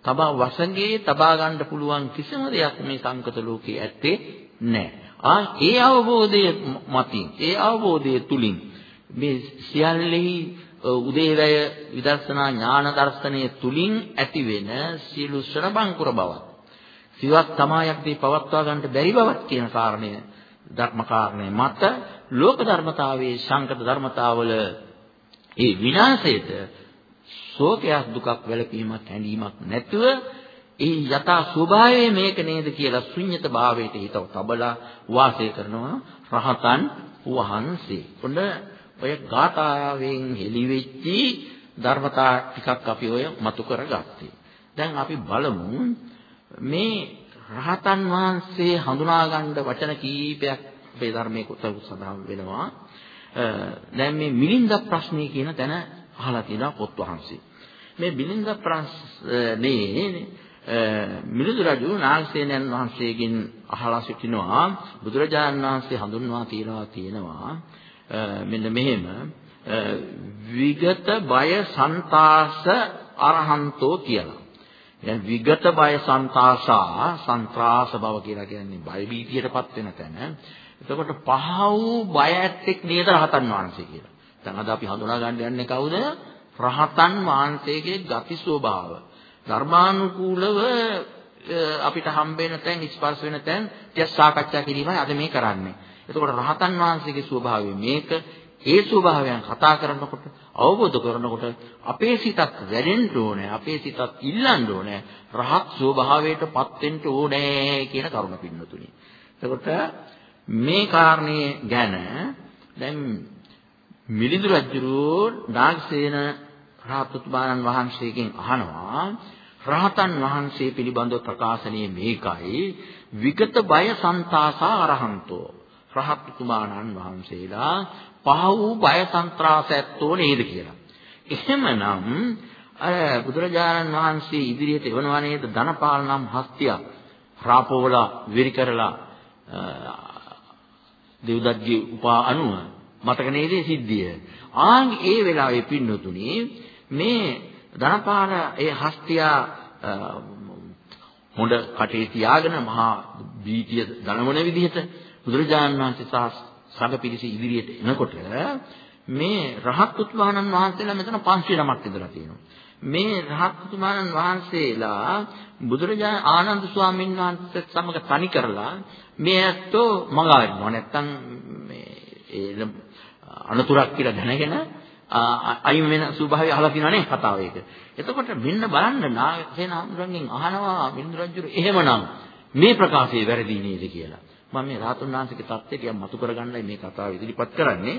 තබා වසඟේ තබා ගන්න පුළුවන් කිසිම දෙයක් මේ සංකත ලෝකයේ ඇත්තේ නැහැ. ආ ඒ අවබෝධය මතින් ඒ අවබෝධය තුලින් මේ සියල්ලෙහි උදේවැය විදර්ශනා ඥාන දර්ශනයේ තුලින් ඇතිවෙන සියලු ශ්‍රබංකුර බවත් සිවක් තමායක්දී පවත්වා ගන්නට බැරි බවත් කියන කාරණය ධර්ම කාරණේ මත ලෝක ධර්මතාවයේ සංකත ධර්මතාවල ඒ විනාශයට ශෝකයක් දුකක් වැළපීමක් හැඬීමක් නැතුව ඒ යථා ස්වභාවය මේක නේද කියලා ශුන්්‍යත භාවයට හිතව තබලා වාසය කරනවා රහතන් වහන්සේ. ඔන්න ඔය ගාථාවෙන් හෙළිවෙච්චි ධර්මතා ටිකක් අපි ඔය මතු කරගත්තේ. දැන් අපි බලමු මේ රහතන් වහන්සේ හඳුනා ගන්න වචන කීපයක් අපේ ධර්මයේ කොටස සඳහන් වෙනවා. දැන් මේ මිලින්ද ප්‍රශ්නේ කියන තැන අහලා තියෙනවා පොත් වහන්සේ. මේ මිලින්ද ප්‍රශ්නේ මිලිඳු රජු නාගසේනයන් වහන්සේගෙන් අහලා සිටිනවා බුදුරජාණන් වහන්සේ හඳුන්වා තියනවා තියෙනවා මෙන්න මෙහෙම විගත බය සන්තාස අරහන්තෝ කියලා. දැන් විගත බය සන්තාසා සන්ත්‍රාස බව කියලා කියන්නේ බය බීතියටපත් වෙන තැන. එතකොට පහ වූ බය ඇත්තෙක් නේද රහතන් වහන්සේ කියලා. දැන් අද අපි හඳුනා ගන්න යන්නේ කවුද? රහතන් වහන්සේගේ ගති ස්වභාව. ධර්මානුකූලව අපිට හම්බෙන තැන් ස්පර්ශ වෙන තැන් ටික සාකච්ඡා කිරීමයි අද මේ කරන්නේ. එතකොට රහතන් වහන්සේගේ ස්වභාවය මේක. ඒ ස්වභාවයන් කතා කරනකොට අවබෝධ කරනකොට අපේ සිතත් වැඩෙන්න ඕනේ අපේ සිතත් ඉල්ලන්න ඕනේ. රහත් ස්වභාවයටපත් වෙන්න ඕනේ කියන කරුණ පින්නතුනි. එතකොට මේ කාරණේ ගැන දැන් මිලිඳු රජුරෝ නාගසේන රහතුතුමාණන් වහන්සේගෙන් අහනවා රහතන් වහන්සේ පිළිබඳව ප්‍රකාශනයේ මේකයි. විගත බය සන්තාසා අරහන්තෝ. රහතුතුමාණන් වහන්සේලා පහ වූ බය සන්ත්‍රාසයත්ෝ නේද කියලා. එහෙමනම් අර බුදුරජාණන් වහන්සේ ඉදිරියට එවනවා නේද ධනපාල නම් හස්තිය රාපෝවලා විරි කරලා දෙව්දත්ගේ උපා අනුව මතක නේද සිද්ධිය. ආන් ඒ වෙලාවේ පින්නතුනේ මේ ධනපාල ඒ හස්තියා හොඳ කටේ තියාගෙන මහා බීතිය දනවන විදිහට බුදුරජාණන් වහන්සේ සහ සංඝ පිරිස ඉදිරියට එනකොට මේ රහත් උතුමාණන් වහන්සේලා මෙතන 500 නමක් ඉඳලා තියෙනවා. මේ රහත් උතුමාණන් වහන්සේලා බුදුරජාණන් ආනන්ද ස්වාමීන් වහන්සේ සමග තනි කරලා මේ ඇත්තෝ මගහරිනවා. නැත්තම් මේ අනතුරක් කියලා දැනගෙන අයින් වෙන ස්වභාවය අහලා තියෙනනේ කතාව ඒක. එතකොට මෙන්න බලන්න නාගසේන හඳුරන්ගෙන් අහනවා බින්දු රජුර එහෙමනම් මේ ප්‍රකාශය වැරදි නේද කියලා. මම මේ රාතුන් වහන්සේගේ தත්ත්වය ටිකක් මතු කරගන්නයි මේ කතාව ඉදිරිපත් කරන්නේ.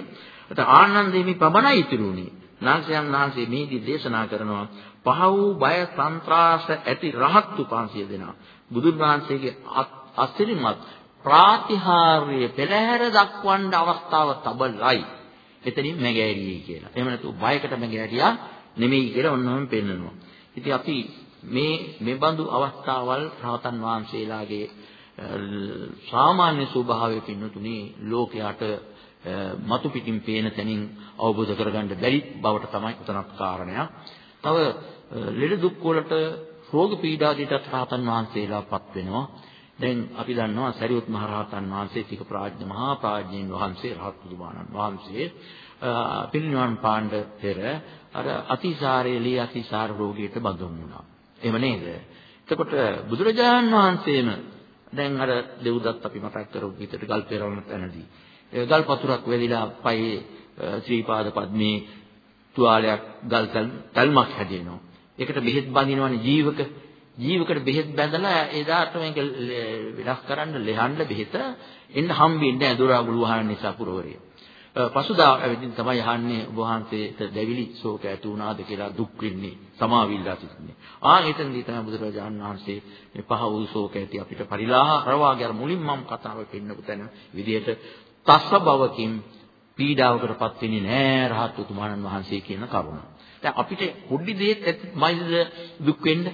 ඒත් ආනන්දේ මේ පබණයි ඉතිරුණේ. නාගසයන් වහන්සේ මේදී දේශනා කරනවා පහ වූ බය සන්ත්‍රාස ඇති රහත්තු 500 දෙනා. බුදුන් වහන්සේගේ අසිරිමත් ප්‍රාතිහාර්ය පෙරහැර දක්වන්න අවස්ථාව තබලයි. එතනින් මැගෑරියේ කියලා. එහෙම නැතු බයකට මැගෑරියා නෙමෙයි කියලා ඔන්නෝම පෙන්නනවා. ඉතින් අපි මේ මේ බඳු අවස්ථාවල් රහතන් වහන්සේලාගේ සාමාන්‍ය ස්වභාවය පින්නතුනේ ලෝකයට මතු පිටින් පේන තැනින් අවබෝධ කරගන්න බැරි බවට තමයි උතනක් කාරණයක්. තව ලෙඩ දුක් වලට රෝග පීඩාදිටත් රහතන් වහන්සේලාපත් වෙනවා. දැන් අපි දන්නවා සරියුත් මහ රහතන් වහන්සේ ටික ප්‍රාඥ මහා ප්‍රාඥයින් වහන්සේ රහත් බුදුමාණන් වහන්සේ පිරිනිවන් පාණ්ඩ පෙර අර අතිසාරයේ ලී අතිසාර රෝගියට බඳුන් වුණා. එහෙම නේද? එතකොට බුදුරජාණන් වහන්සේම දැන් අර දෙව්දත් අපි මතක් කරමු විතර ගල් පෙරවන තැනදී. ගල් පතුරක් වැදිලා පයේ ශ්‍රීපාද පද්මේ තුවාලයක් ගල් තල්මක් හැදෙනවා. ඒකට බෙහෙත් බඳිනවනේ ජීවක. ජීවකට බෙහෙත් බැඳලා එදාට මේක වෙනස් කරන්න ලෙහන්න බෙහෙත එන්න හම්බෙන්නේ නැහැ දොරාගුළු වහන නිසා පුරවරිය. පසුදා ඇවිදින් තමයි අහන්නේ ඔබ වහන්සේට දැවිලි ශෝක ඇති වුණාද කියලා දුක් වෙන්නේ සමාවිල්ලා සිටින්නේ. ආ එතනදී තමයි බුදුරජාණන් වහන්සේ මේ පහ වූ ශෝක ඇති අපිට පරිලාහ රවාගේ අර මුලින් මම කතාව පෙන්නපු තැන විදිහට තස්ස බවකින් පීඩාවකටපත් වෙන්නේ නැහැ රහත් උතුමාණන් වහන්සේ කියන කරුණ. දැන් අපිට පොඩි දෙයක් ඇතිමයිද දුක් වෙන්න.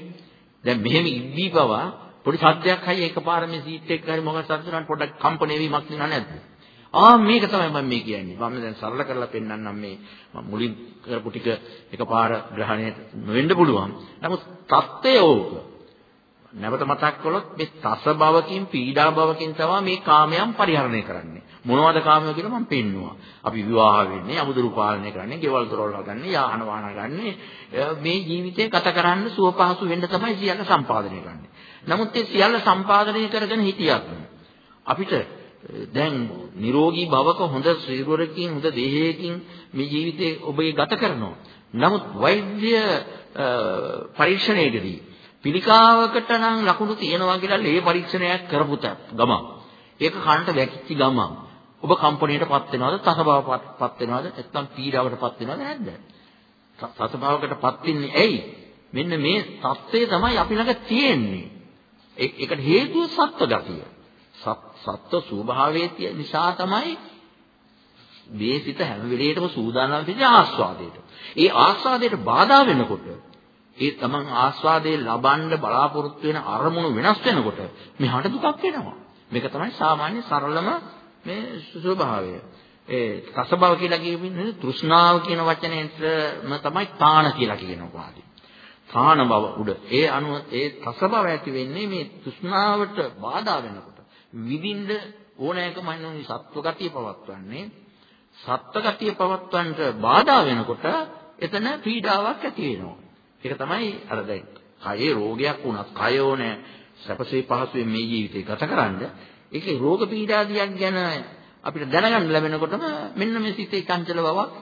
දැන් මෙහෙම ඉද්දී පවා පොඩි සද්දයක් හයි එකපාර මේ සීට් එක හරි මොකක් සද්දනන් පොඩ්ඩක් කම්පණය වීමක් වෙනව නැද්ද? ආ මේක තමයි මම මේ කියන්නේ. මම දැන් සරල කරලා පෙන්නන්නම් මේ මම මුලින් කරපු ටික එකපාර ග්‍රහණයට නොවෙන්න පුළුවන්. නමුත් தත්ත්වය ඕක. නැවත මතක් කළොත් මේ තස භවකින් පීඩා භවකින් තමයි මේ කාමයන් පරිහරණය කරන්නේ. මොනවද කාමය කියලා මම පෙන්නවා. අපි විවාහ වෙන්නේ, අමුදරු පාලනය කරන්නේ, ගෙවල් දොරවල් හදන්නේ, යාන වාහන ගන්නේ, මේ ජීවිතේ ගත කරන්න සුව පහසු වෙන්න තමයි සියල්ල සම්පාදනය කරන්නේ. නමුත් ඒ සියල්ල සම්පාදනය කරගෙන හිටියත් අපිට දැන් නිරෝගී භවක හොඳ ශරීරයකින් හොඳ දේහයකින් මේ ජීවිතේ ඔබේ ගත කරනවා. නමුත් වෛද්‍ය පරීක්ෂණයේදී පිළිකාවකට නම් ලකුණු තියෙනවා කියලා ලේ පරීක්ෂණයක් කරපුත ගමන්. ඒක කනට වැකිච්ච ගමන්. ඔබ කම්පණයටපත් වෙනවද? තසභාවපත් වෙනවද? නැත්නම් පීඩාවටපත් වෙනවද? නැද්ද? තසභාවකටපත් වෙන්නේ ඇයි? මෙන්න මේ தත්ත්වය තමයි අපි ළඟ තියෙන්නේ. ඒකට හේතුව සත්ව ගතිය. සත්ව ස්වභාවයේ නිසා තමයි මේ සිත හැම වෙලේටම සූදානම් වෙන්නේ ආස්වාදයට. ඒ ආස්වාදයට බාධා වෙනකොට ඒ තමන් ආස්වාදයේ ලබන්න බලාපොරොත්තු වෙන අරමුණු වෙනස් වෙනකොට මෙහාට දුකක් එනවා. මේක තමයි සාමාන්‍ය සරලම මේ ස්වභාවය. ඒ රසභව කියලා කියන්නේ තෘෂ්ණාව කියන වචනයෙන්ම තමයි තාන කියලා කියනවා. තාන බව උඩ. ඒ අනුව ඒ රසභව ඇති වෙන්නේ මේ තෘෂ්ණාවට බාධා වෙනකොට. විඳින්න ඕනෑකම නැන්නේ සත්ව ගතිය පවත්වන්නේ. සත්ව ගතිය පවත්වන්නට බාධා වෙනකොට එතන පීඩාවක් ඇති වෙනවා. ඒක තමයි අර දැන් කයේ රෝගයක් වුණත් කය ඕනේ සැපසේ පහසුවෙන් මේ ජීවිතේ ගතකරනද ඒකේ රෝග පීඩාදියක් ගැන අපිට දැනගන්න ලැබෙනකොටම මෙන්න මේ සිතේ චංචල බවක්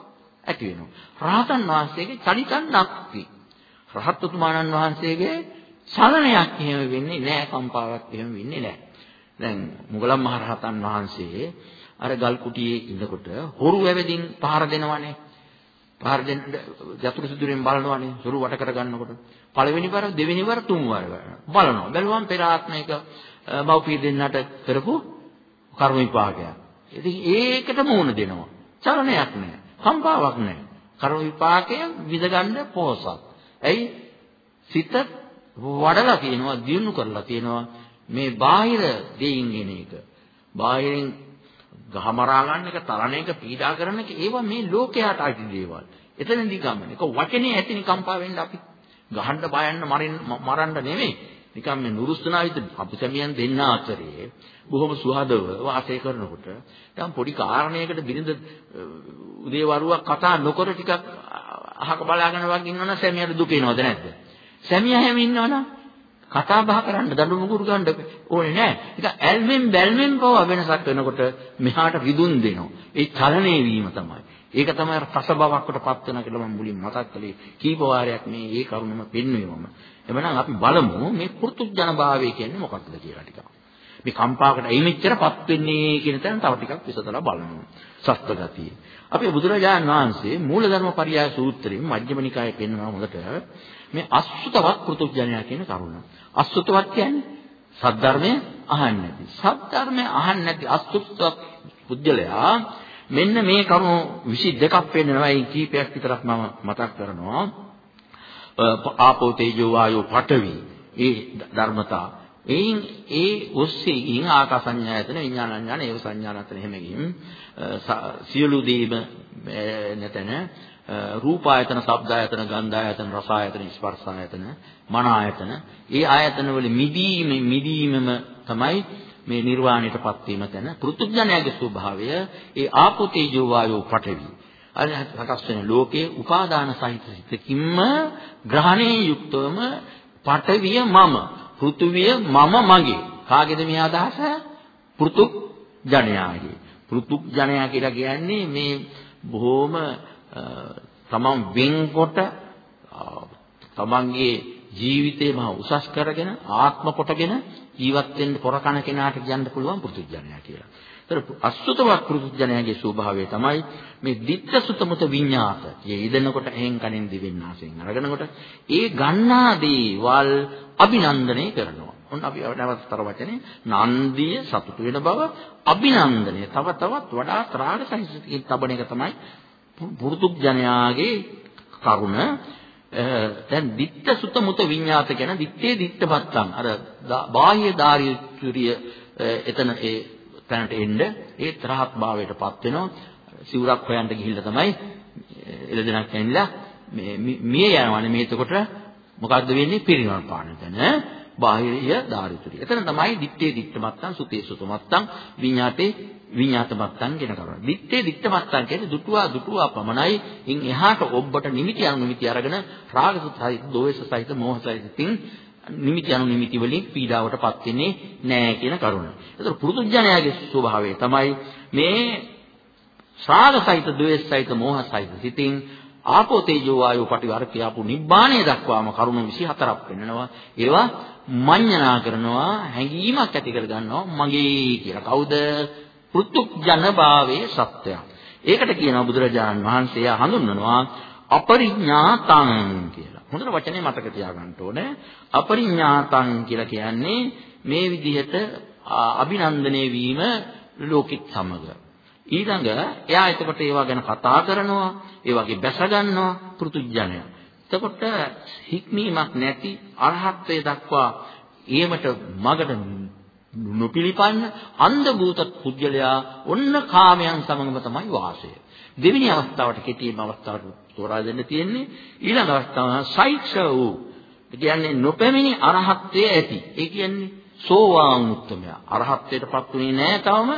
ඇති වෙනවා. රහතන් වහන්සේගේ චලිතන් නැක්ති. රහත් උතුමාණන් වහන්සේගේ චලනයක් එහෙම වෙන්නේ නැහැ, කම්පාවක් එහෙම වෙන්නේ නැහැ. දැන් මුගලන් මහරහතන් වහන්සේ අර ගල් කුටියේ ඉඳකොට හොරු වැවෙදින් පහර දෙනවනේ. පහර දෙන්න යතුරු සිදුරෙන් බලනවනේ සුරු වට කර ගන්නකොට. පළවෙනි වර දෙවෙනි වර තුන් වර බලනවා. බැලුවම පෙර ආත්මයක මව්පිය දෙන්නට කරපු කර්ම විපාකයක්. ඉතින් ඒකට මුහුණ දෙනවා. චලනයක් නැහැ. කම්පාවක් නැහැ. කර්ම විපාකය විඳගන්න පොහසත්. ඇයි? සිත වඩලා තියෙනවා, දියුණු කරලා තියෙනවා මේ බාහිර දෙයින් එන එක. බාහිරින් ගහමරා ගන්න එක, තරණ එක, පීඩා කරන එක ඒවා මේ ලෝකයට අයිති දේවල්. එතනදී ගමන. ඒක වචනේ ඇතිනි කම්පා වෙන්න අපි ගහන්න බයන්න මරින්න මරන්න නෙමෙයි. නිකන් මේ නුරුස්තනාවිත අපසමියන් දෙන්න අතරේ බොහොම සුහදව වාසය කරනකොට දැන් පොඩි කාරණයකට බිරිඳ උදේ වරුවක් කතා නොකර ටිකක් අහක බලාගෙන වගේ ඉන්නවනම් සැමියාට දුක එනවද නැද්ද? සැමියා හැම ඉන්නවනම් කතා බහ කරන්න දඬු මුගුරු ගන්න ඕනේ නැහැ. ඒක ඇල්මෙන් බැල්මෙන් පව වෙනසක් වෙනකොට මෙහාට විදුන් දෙනවා. ඒ චලනයේ වීම තමයි. ඒක තමයි රස බවකටපත් වෙන කියලා මම මුලින් මතක් කළේ. කීප වාරයක් මේ ඒ කරුණම පෙන්වෙවම. එමනම් අපි බලමු මේ පෘතුජන භාවය කියන්නේ මොකක්ද කියලා ටිකක්. මේ කම්පාවකට ඇයි මෙච්චරපත් වෙන්නේ කියන තැන තව ටිකක් විසඳලා බලමු. සත්ව ගතිය. අපි බුදුරජාණන් වහන්සේ මූලධර්ම පරියාය සූත්‍රයෙන් මජ්ක්‍ධිම නිකායේ පෙන්වනවා හොඳට මේ අසුතවත් පෘතුජනයා කියන කරුණ. අසුතවත් කියන්නේ සද්ධර්මය අහන්නේ නැති. සද්ධර්මය අහන්නේ නැති අසුත්ත පුජ්‍යලයා මෙන්න මේ කරුණු 22ක් පෙන්නනවා. ඒ කීපයක් විතරක් මම මතක් කරනවා. ආපෝ තේජෝ වායෝ පඨවි ඒ ධර්මතා එයින් ඒ ඔස්සේ ඉන් ආකාසඤ්ඤායතන විඥානඤ්ඤාන ඒව සංඥානතන එහෙම ගින් සියලු දේම නැතන රූපායතන, ශබ්දායතන, ගන්ධායතන, රසායතන, ස්පර්ශායතන, මන ආයතන. ඒ ආයතන වල මිදීම මිදීමම තමයි මේ නිර්වාණයටපත් වීම තැන. පෘථුඥයාගේ ස්වභාවය ඒ ආපෝ තේජෝ වායෝ පඨවි. අර හටස් වෙන ලෝකයේ උපාදාන සහිත සිතකින්ම ග්‍රහණේ යුක්තවම පඨවිය මම, පෘථුවිය මම මගේ. කාගේද මේ අදහස? පෘතුක් ජනයාගේ. පෘතුක් ජනයා කියලා කියන්නේ මේ බොහොම තමන් වෙන්කොට තමන්ගේ ජීවිතේ මහ උසස් කරගෙන ආත්ම කොටගෙන ජීවත් වෙන්න පොරකන කෙනාට කියන්න පුළුවන් පෘතුජනයා කියලා. ඒතර අසුතවත් පෘතුජනයාගේ ස්වභාවය තමයි මේ ditta සුතමත විඤ්ඤාත. මේ ඉදෙනකොට එහෙන් කනින් දිවෙන් ආසෙන් අරගෙනකොට ඒ ගන්නා දේවල් අභිනන්දනය කරනවා. ඔන්න අපි නැවතතර වචනේ නන්දිය සතුටු වෙන බව අභිනන්දනය. තව තවත් වඩා ත්‍රාග සහිතකින් තබන එක තමයි පුරුතුක් ජනයාගේ කරුණ දැන් ditta sutta muta විඤ්ඤාත කියන දිත්තේ දිත්තපත්තම් අර බාහ්‍ය ධාරියුරිය එතන ඒ තැනට එන්න ඒ තරහත් භාවයටපත් වෙනවා සිවුරක් හොයන්න ගිහිල්ලා තමයි එළදෙනක් ඇනිලා මේ මිය යනවානේ මේ එතකොට මොකද්ද වෙන්නේ පිරිනවන පාන තැන බාහිරිය ධාරිතුරිය. එතන තමයි දිත්තේ දිත්තමත්තන් සුතේ සුතමත්තන් විඤ්ඤාතේ විඤ්ඤාතමත්තන් කියන කරුණ. දිත්තේ දිත්තමත්තන් කියන්නේ දුටුවා දුටුවා පමණයි. ඉන් එහාට ඔබට නිමිති අනු නිමිති අරගෙන රාග සහිත, දෝෂ සහිත, මෝහ සහිතින් නිමිති අනු නිමිති වලින් පීඩාවටපත් වෙන්නේ නැහැ කියන කරුණ. ඒතර පුරුදුඥයාගේ ස්වභාවය තමයි මේ රාග සහිත, ද්වේෂ සහිත, මෝහ සහිත සිතින් ආපෝ තේජෝ වායෝ පටිවර කියාපු නිබ්බාණය දක්වාම කරුණු 24ක් වෙන්නනවා. ඒවා මඤ්ඤණා කරනවා, හැඟීමක් ඇති කර ගන්නවා මගේ කියලා. කවුද? පෘතුජන භාවයේ සත්‍යය. ඒකට කියනවා බුදුරජාණන් වහන්සේ හඳුන්වනවා අපරිඥාතං කියලා. හොඳට වචනේ මතක තියාගන්න ඕනේ. අපරිඥාතං කියලා කියන්නේ මේ විදිහට අභිනන්දනය වීම ලෝකිත සමග. ඊළඟ එයා එතකොට ඒවා ගැන කතා කරනවා, ඒ වගේ බැස ගන්නවා පෘතුජනය. එතකොට හික්මීමක් නැති අරහත්ත්වයට දක්වා ඊමට මගට නොපිලිපන්න අන්ධ භූත පුද්ගලයා ඔන්න කාමයන් සමගම තමයි වාසය. දෙවෙනි අවස්ථාවට කෙටිම අවස්ථාවට තෝරා දෙන්න තියෙන්නේ. ඊළඟ අවස්ථාව සයික්ෂ වූ කියන්නේ නොපැමිණි අරහත්ත්වයේ ඇති. ඒ කියන්නේ සෝවාන් උත්තමයා. අරහත්ත්වයටපත් වෙන්නේ නැහැ තවම.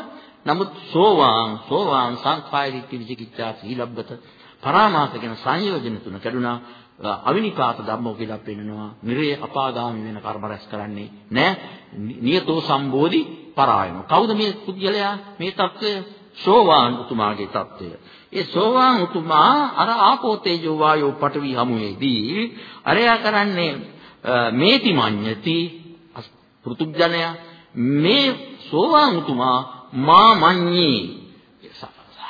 නමුත් සෝවාන් සෝවාන් සංඛායික විචිකිච්ඡා සීලබ්බත පරාමාස කියන සංයෝජන තුන කැඩුනා. අවිනිපාත ධම්මෝ කියලා පෙන්නනවා. නිරේ අපාගාමී වෙන කර්ම රැස් කරන්නේ නැහැ නියතෝ සම්බෝධි පරායන කවුද මේ කුජලයා මේ తත්වය? සෝවාන් උතුමාගේ தত্ত্বය. ඒ සෝවාන් උතුමා අර ආපෝ තේජෝ වායෝ පඨවි හමුවේදී අරයා කරන්නේ මේති මඤ්ඤති පෘතුග්ජනය මේ සෝවාන් උතුමා මා මඤ්ඤී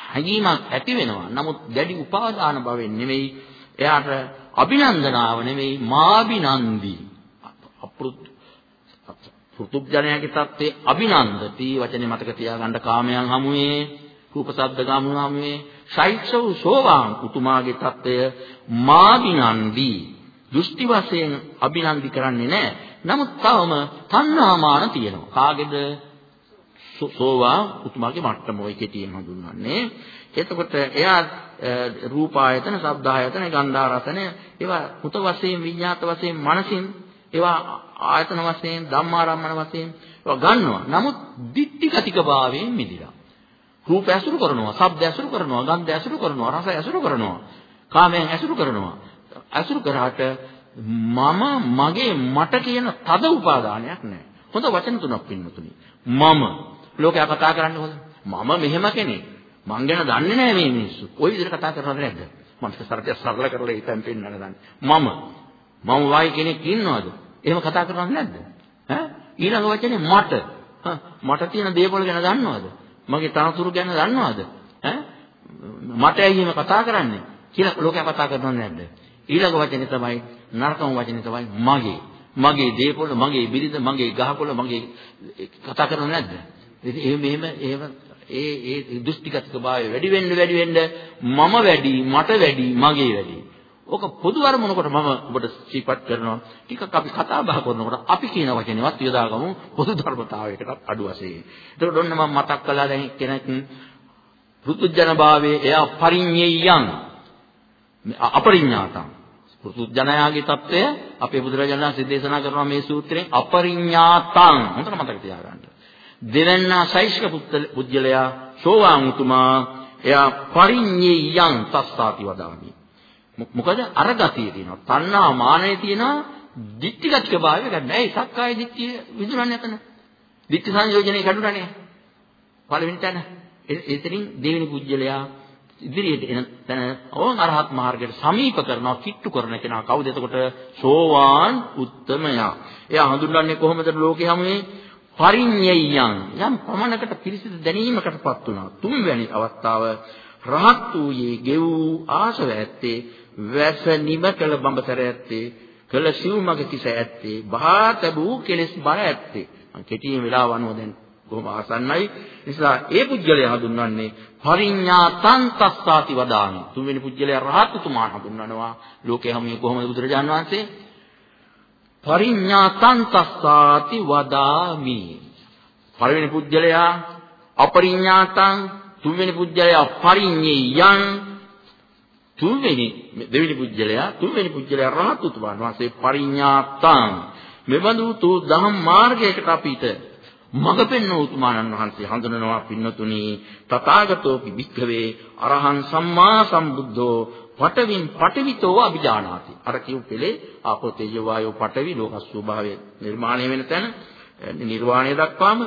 හැඟීමක් ඇති වෙනවා. නමුත් දැඩි උපාදාන භවෙන් නෙමෙයි එයාට අභිනන්දනාව නෙමෙයි මාබිනන්දි. අපෘත් පෘතුග්ජනයාගේ தත්ත්වයේ අභිනන්දති වචනේ මතක තියාගන්න කාමයන් හමුවේ රූප ශබ්ද ගාමු හමුවේ ශෛක්ෂව සෝවාන් උතුමාගේ தත්ත්වය මාබිනන්දි. දෘෂ්ටි වශයෙන් අභිනන්දි කරන්නේ නැහැ. නමුත් තවම තණ්හාමාන තියෙනවා. කාගේද? සෝවාන් උතුමාගේ මට්ටම ඔය කෙටියෙන් හඳුන්වන්නේ. එතකොට එයා රූපායතන, ශබ්දායතන, ගන්ධාරසන ඒවා මුත වශයෙන්, විඤ්ඤාත වශයෙන්, මනසින් ඒවා ආයතන වශයෙන්, ධම්මාරම්මන වශයෙන් ඒවා ගන්නවා. නමුත් ditthi ගතික භාවයෙන් මිදිලා. රූප ඇසුරු කරනවා, ශබ්ද ඇසුරු කරනවා, ගන්ධ ඇසුරු කරනවා, රස ඇසුරු කරනවා, කාමයන් ඇසුරු කරනවා. ඇසුරු කරාට මම මගේ මට කියන තද උපාදානයක් නැහැ. හොඳ වචන තුනක් පින්නතුනි. මම ලෝකයා කතා කරන්නේ හොඳ. මම මෙහෙම කෙනෙක්. මං ගැන දන්නේ නැහැ මේ මිනිස්සු. ওই විදිහට කතා කරනවද නැද්ද? මම සරලව සරල කරලා ඉතින් පෙන්නන්න දන්නේ. මම මම වයි කෙනෙක් ඉන්නවද? එහෙම කතා කරනවද නැද්ද? ඈ ඊළඟ වචනේ මට. මට තියෙන දේවල් ගැන දන්නවද? මගේ තනතුරු ගැන දන්නවද? ඈ මට ඇයි එහෙම කතා කරන්නේ කියලා ලෝකයා කතා කරනවද නැද්ද? ඊළඟ වචනේ තමයි නරකම වචනේ තමයි මගේ. මගේ දේපොළ, මගේ බිරිඳ, මගේ ගහකොළ, මගේ කතා කරනව නැද්ද? එහෙම එහෙම එහෙම ඒ ඒ දෘෂ්ටිගත භාවය වැඩි වෙන්න වැඩි වෙන්න මම වැඩි, මට වැඩි, මගේ වැඩි. ඕක පොදු අරමුණකට මම ඔබට සිහිපත් කරනවා ටිකක් අපි කතා බහ කරනකොට අපි කියන වචනේවත් යොදාගමු පොදු ධර්මතාවයකටත් අඩු වශයෙන්. එතකොට ඔන්න මම මතක් කළා දැන් කෙනෙක් පෘතුජන භාවයේ එයා පරිඤ්ඤයයන් අපරිඤ්ඤාතං පෘතුජනයාගේ తত্ত্বය අපේ බුදුරජාණන් වහන්සේ දේශනා කරන මේ සූත්‍රයෙන් අපරිඤ්ඤාතං හොඳට මතක තියාගන්න. දෙවන්නා සෛෂ්ක පුද්ගලයා සෝවාන් උතුමා එයා පරිඤ්ඤයයන් තස්සාති වදාමි. මොකද අර ගතිය තියෙනවා. තණ්හා මානය තියෙනවා. ditthිගතික භාවය ගන්න. ඇයි සක්කාය දිට්ඨිය විදුරන්නේ නැතන? ditthi සංයෝජනේ කඩුණානේ. පළවෙනි තැන. එතනින් දෙවෙනි පුජ්‍යලයා ඉදිරියට එන තැන ඕන් අරහත් මාර්ගයට සමීප කරනවා කිට්ටු කරන කෙනා කවුද එතකොට සෝවාන් උත්තමයා එයා හඳුන්වන්නේ කොහොමද ලෝකේ හැමේ පරිඤ්ඤයයන් යම් ප්‍රමණකට පිරිසිදු දැනීමකටපත් වුණා තුන්වැනි අවස්ථාව රහත් වූයේ ගෙව් ආශව ඇත්තේ වැස නිම කළ බඹතර ඇත්තේ කළ සිව්මග කිස ඇත්තේ බහා තබූ කෙලෙස් බර ඇත්තේ කෙටියෙන් වෙලාව අනුව දැන් බොහොම ආසන්නයි. නිසා ඒ පුජ්‍යලයා හඳුන්වන්නේ පරිඤ්ඤාතං තස්සාති වදාමි. තුන්වෙනි පුජ්‍යලයා රහත්තුමාන් හඳුන්වනවා. ලෝකේ හැම කොහොමද බුදුරජාන් වහන්සේ? පරිඤ්ඤාතං තස්සාති වදාමි. පළවෙනි පුජ්‍යලයා අපරිඤ්ඤාතං තුන්වෙනි පුජ්‍යලයා පරිඤ්ඤයං තුන්වෙනි දෙවෙනි පුජ්‍යලයා තුන්වෙනි පුජ්‍යලයා රහත්තුමාන් වහන්සේ පරිඤ්ඤාතං මෙබඳු තු දහම් මාර්ගයකට අපිට මඟ පෙන්වූ උතුමාණන් වහන්සේ හඳුනනවා පින්නතුනි තථාගතෝ පිබික්ඛවේ අරහං සම්මා සම්බුද්ධෝ පටවින් පටවිතෝ අභිජානාති. අර කියු පෙළේ ආපෝ තේජෝ වායෝ පටවි ලෝක ස්වභාවය නිර්මාණය වෙන තැන නිර්වාණය දක්වාම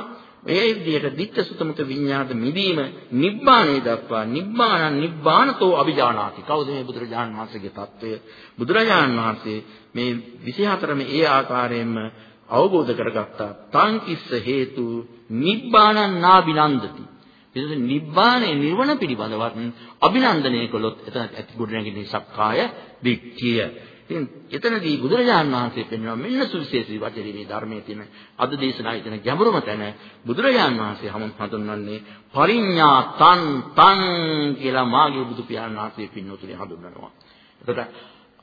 ඒ විදිහට ditta sutamuta විඤ්ඤාත මිදීම නිබ්බාණය දක්වා නිබ්බාණං නිබ්බාණතෝ අවිජානාති. කවුද මේ බුදුරජාණන් වහන්සේගේ தত্ত্বය? බුදුරජාණන් වහන්සේ මේ 24 මේ ඒ ආකාරයෙන්ම අවබෝධ කරගත්තා. තං කිස්ස හේතු නිබ්බාණං නාබිනන්දති. එතකොට නිබ්බාණය නිවන පිළිබඳවත් අභිනන්දනය කළොත් එතන ඇති ගොඩනැගෙන සක්කාය දිට්ඨිය ඉතින් එතනදී බුදුරජාණන් වහන්සේ පෙන්වනවා මෙන්න සුවිශේෂී වචනේ මේ ධර්මයේ තියෙන අද දේශනාවේ තියෙන ගැඹුරම තැන බුදුරජාණන් වහන්සේ හමුන් හඳුන්වන්නේ පරිඤ්ඤා තන් තන් කියලා මාගේ බුදු පියාණන් වහන්සේ පින්නතුනේ හඳුන්වනවා. එතකොට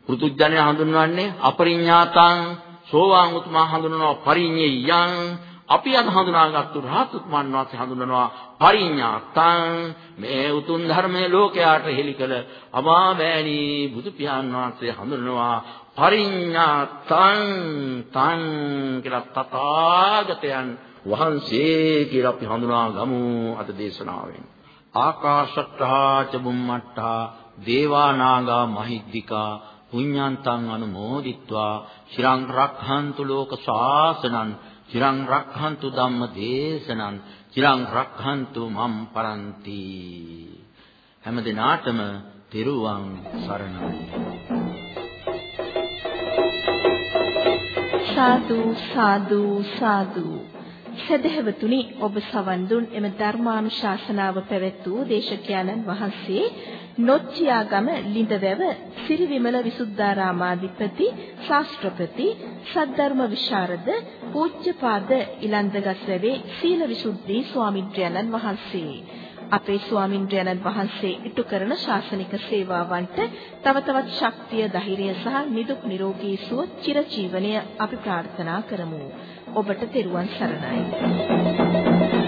පෘතුජ්ජනය හඳුන්වන්නේ අපරිඤ්ඤාතං සෝවාන් උතුමා හඳුනනවා පරිඤ්ඤයයන් අපි අද හඳුනාගත්තු රහත් උතුමන් වහන්සේ හඳුනනවා පරිඤ්ඤාතං මේ උතුම් ධර්මයේ ලෝකයාට හෙළි කළ අමාමෑණි බුදු පියාණන් වහන්සේ හඳුනනවා පරිඤ්ඤාතං තං කියලා තථාගතයන් වහන්සේ කියලා අපි හඳුනා ගමු අද දේශනාවෙන්. ආකාශට්ටා ච බුම්මට්ටා දේවානාගා මහිද්దికා පුඤ්ඤාන්තං අනුමෝදිත්වා. චිරං රක්ඛන්තු ලෝක ශාසනං චිරං රක්ඛන්තු ධම්ම දේශනං චිරං රක්ඛන්තු මම් පරන්ති හැම දිනාටම තෙරුවන් සරණයි. සාදු සාදු සාදු. සදහවතුනි ඔබ සවන් දුන්. එම ධර්මානුශාසනාව පැවැත් වූ දේශකයන්න් වහන්සේ නොච්චියාගම ලිඳවැව සිරිවිමල විසුද්ධාරාමාධිපති ශාස්ත්‍රපති සද්ධර්ම විශාරද පූජ්‍යපාද ඉලන්දගස්වැවේ සීල විසුද්ධි ස්වාමින්ද්‍රයන්න් වහන්සේ. අපේ ස්වාමින්ද්‍රයන්න් වහන්සේ ඉටු කරන ශාසනික සේවාවන්ට තව තවත් ශක්තිය ධෛර්යය සහ නිදුක් නිරෝගී සුව චිරජීවනය අපි ප්‍රාර්ථනා කරමු. ඔබට තෙරුවන් සරණයි.